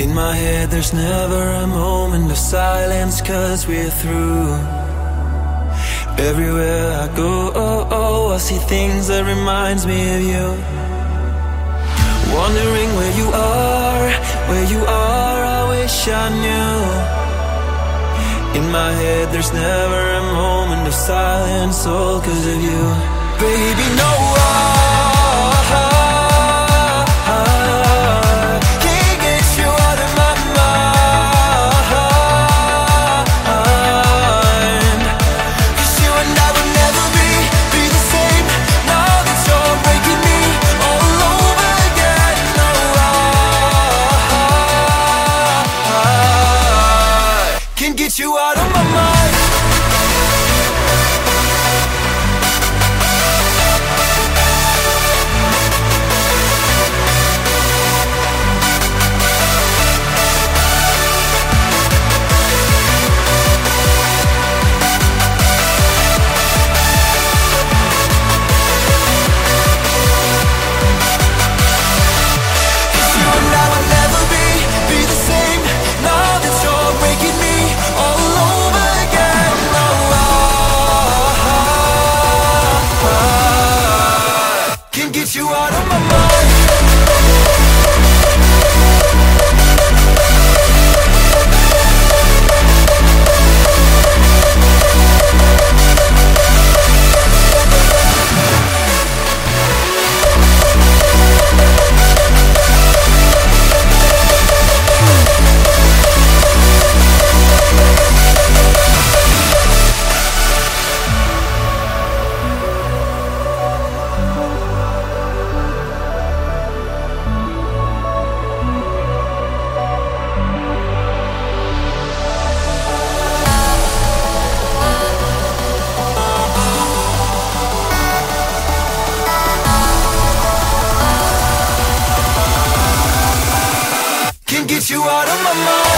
In my head, there's never a moment of silence, cause we're through. Everywhere I go, oh, oh, I see things that reminds me of you. Wondering where you are, where you are, I wish I knew. In my head, there's never a moment of silence, all cause of you. Baby, no, can get you out of my mind.